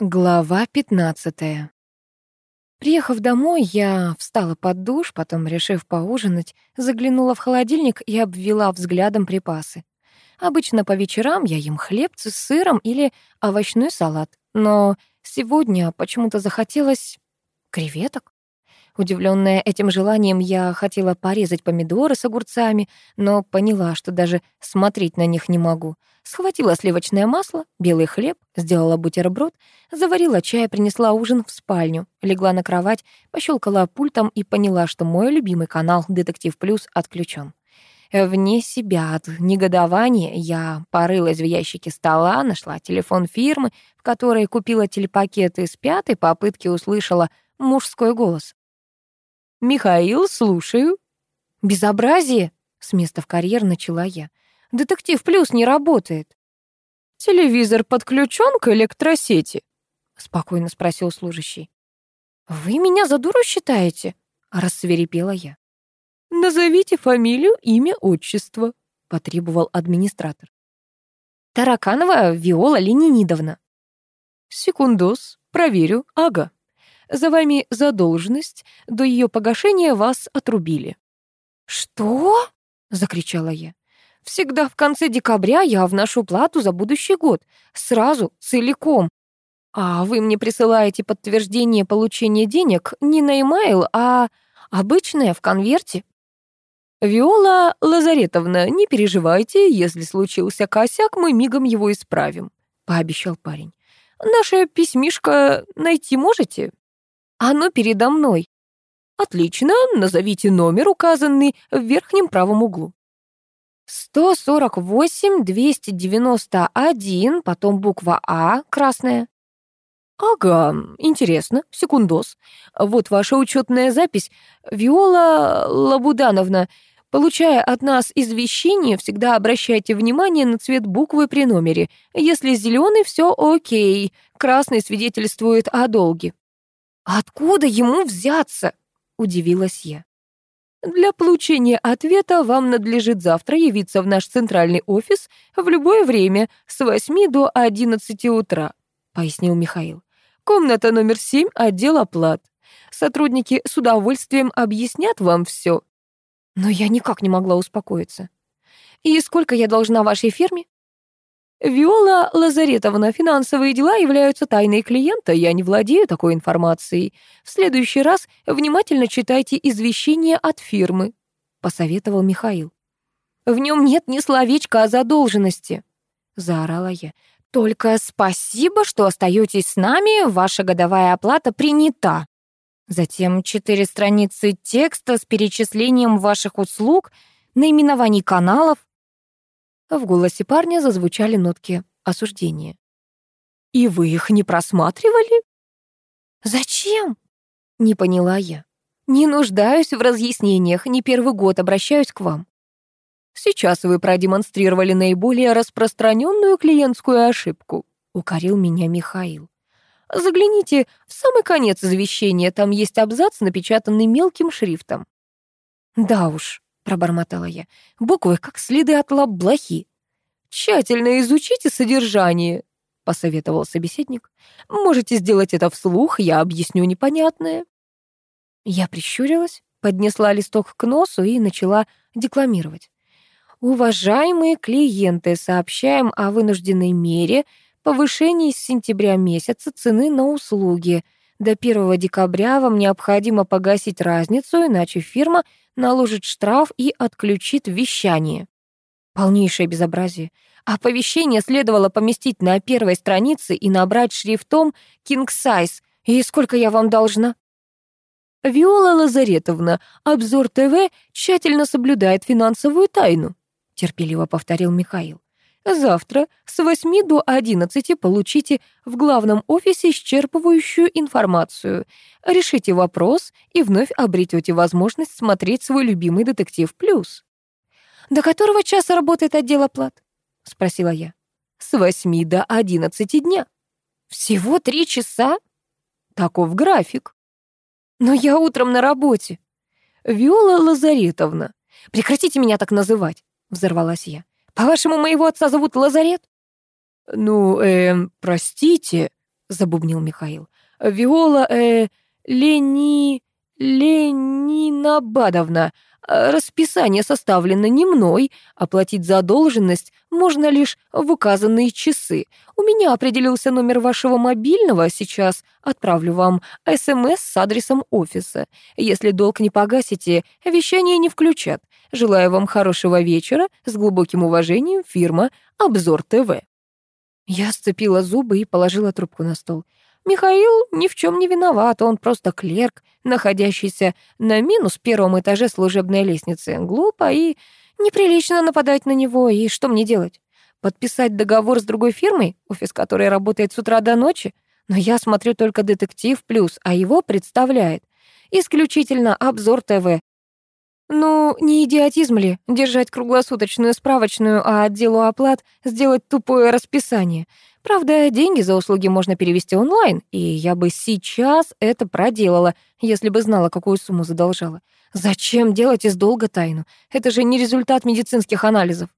Глава 15. Приехав домой, я встала под душ, потом, решив поужинать, заглянула в холодильник и обвела взглядом припасы. Обычно по вечерам я ем хлебцы с сыром или овощной салат, но сегодня почему-то захотелось креветок. Удивленная этим желанием, я хотела порезать помидоры с огурцами, но поняла, что даже смотреть на них не могу. Схватила сливочное масло, белый хлеб, сделала бутерброд, заварила чай, принесла ужин в спальню, легла на кровать, пощелкала пультом и поняла, что мой любимый канал «Детектив Плюс» отключен. Вне себя от негодования я порылась в ящике стола, нашла телефон фирмы, в которой купила телепакеты, с пятой попытки услышала мужской голос. «Михаил, слушаю». «Безобразие!» — с места в карьер начала я. «Детектив Плюс не работает». «Телевизор подключен к электросети?» — спокойно спросил служащий. «Вы меня за дуру считаете?» — рассверепела я. «Назовите фамилию, имя, отчество», — потребовал администратор. «Тараканова Виола Ленинидовна». «Секундос, проверю, ага». За вами задолженность, до ее погашения вас отрубили». «Что?» — закричала я. «Всегда в конце декабря я вношу плату за будущий год. Сразу, целиком. А вы мне присылаете подтверждение получения денег не на e-mail, а обычное в конверте». «Виола Лазаретовна, не переживайте, если случился косяк, мы мигом его исправим», — пообещал парень. «Наше письмишко найти можете?» Оно передо мной. Отлично, назовите номер, указанный в верхнем правом углу. 148-291, потом буква А, красная. Ага, интересно, секундос. Вот ваша учетная запись. Виола Лабудановна, получая от нас извещение, всегда обращайте внимание на цвет буквы при номере. Если зеленый, все окей, красный свидетельствует о долге. «Откуда ему взяться?» — удивилась я. «Для получения ответа вам надлежит завтра явиться в наш центральный офис в любое время с 8 до 11 утра», — пояснил Михаил. «Комната номер 7, отдел оплат. Сотрудники с удовольствием объяснят вам все. Но я никак не могла успокоиться. «И сколько я должна вашей фирме?» «Виола Лазаретовна, финансовые дела являются тайной клиента, я не владею такой информацией. В следующий раз внимательно читайте извещение от фирмы», — посоветовал Михаил. «В нем нет ни словечка о задолженности», — заорала я. «Только спасибо, что остаетесь с нами, ваша годовая оплата принята». Затем четыре страницы текста с перечислением ваших услуг, наименований каналов, в голосе парня зазвучали нотки осуждения. «И вы их не просматривали?» «Зачем?» — не поняла я. «Не нуждаюсь в разъяснениях, не первый год обращаюсь к вам». «Сейчас вы продемонстрировали наиболее распространенную клиентскую ошибку», — укорил меня Михаил. «Загляните в самый конец извещения, там есть абзац, напечатанный мелким шрифтом». «Да уж, — пробормотала я. «Буквы, как следы от лап блохи». «Тщательно изучите содержание», — посоветовал собеседник. «Можете сделать это вслух, я объясню непонятное». Я прищурилась, поднесла листок к носу и начала декламировать. «Уважаемые клиенты, сообщаем о вынужденной мере повышении с сентября месяца цены на услуги. До 1 декабря вам необходимо погасить разницу, иначе фирма — наложит штраф и отключит вещание. Полнейшее безобразие. Оповещение следовало поместить на первой странице и набрать шрифтом «King Size». И сколько я вам должна? «Виола Лазаретовна, обзор ТВ тщательно соблюдает финансовую тайну», терпеливо повторил Михаил. Завтра с 8 до 11 получите в главном офисе исчерпывающую информацию. Решите вопрос и вновь обретете возможность смотреть свой любимый детектив плюс. «До которого часа работает отдел оплат?» — спросила я. «С 8 до 11 дня». «Всего три часа?» «Таков график». «Но я утром на работе». «Виола Лазаретовна». «Прекратите меня так называть», — взорвалась я. «По-вашему, моего отца зовут Лазарет?» «Ну, эм, простите», — забубнил Михаил. «Виола, э, Лени... Ленина Бадовна, расписание составлено не мной, оплатить задолженность можно лишь в указанные часы. У меня определился номер вашего мобильного, сейчас отправлю вам СМС с адресом офиса. Если долг не погасите, вещание не включат. Желаю вам хорошего вечера. С глубоким уважением, фирма «Обзор ТВ». Я сцепила зубы и положила трубку на стол. Михаил ни в чем не виноват, он просто клерк, находящийся на минус первом этаже служебной лестницы. Глупо и неприлично нападать на него, и что мне делать? Подписать договор с другой фирмой, офис которой работает с утра до ночи? Но я смотрю только «Детектив плюс», а его представляет исключительно обзор ТВ, ну, не идиотизм ли держать круглосуточную справочную, а отделу оплат сделать тупое расписание? Правда, деньги за услуги можно перевести онлайн, и я бы сейчас это проделала, если бы знала, какую сумму задолжала. Зачем делать из долга тайну? Это же не результат медицинских анализов.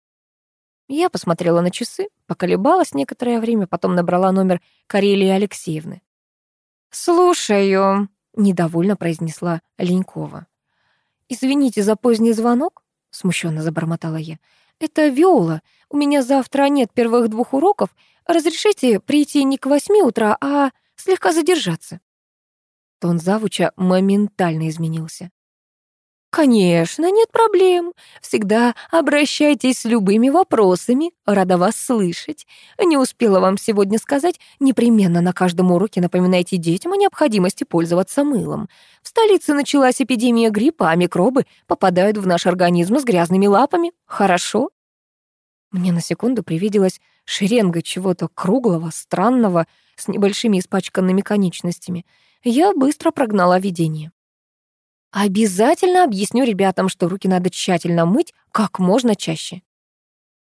Я посмотрела на часы, поколебалась некоторое время, потом набрала номер Карелии Алексеевны. «Слушаю», — недовольно произнесла Ленькова. «Извините за поздний звонок», — смущенно забормотала я. «Это Виола. У меня завтра нет первых двух уроков. Разрешите прийти не к восьми утра, а слегка задержаться». Тон завуча моментально изменился. «Конечно, нет проблем. Всегда обращайтесь с любыми вопросами. Рада вас слышать. Не успела вам сегодня сказать, непременно на каждом уроке напоминайте детям о необходимости пользоваться мылом. В столице началась эпидемия гриппа, а микробы попадают в наш организм с грязными лапами. Хорошо?» Мне на секунду привиделась шеренга чего-то круглого, странного, с небольшими испачканными конечностями. Я быстро прогнала видение. Обязательно объясню ребятам, что руки надо тщательно мыть как можно чаще.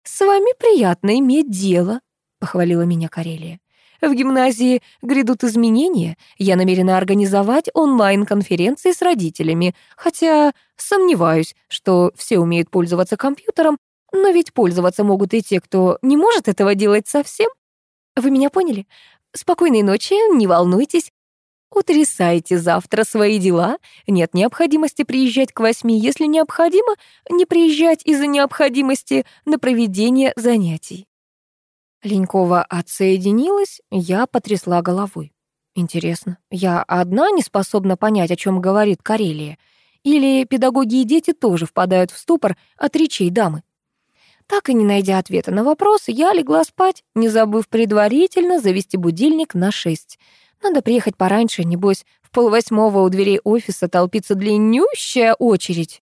«С вами приятно иметь дело», — похвалила меня Карелия. В гимназии грядут изменения. Я намерена организовать онлайн-конференции с родителями, хотя сомневаюсь, что все умеют пользоваться компьютером, но ведь пользоваться могут и те, кто не может этого делать совсем. Вы меня поняли? Спокойной ночи, не волнуйтесь, Утрясайте завтра свои дела. Нет необходимости приезжать к восьми. Если необходимо, не приезжать из-за необходимости на проведение занятий. Ленькова отсоединилась, я потрясла головой. Интересно, я одна не способна понять, о чем говорит Карелия? Или педагоги и дети тоже впадают в ступор от речей дамы? Так и не найдя ответа на вопрос, я легла спать, не забыв предварительно завести будильник на шесть — надо приехать пораньше, небось, в полвосьмого у дверей офиса толпится длиннющая очередь.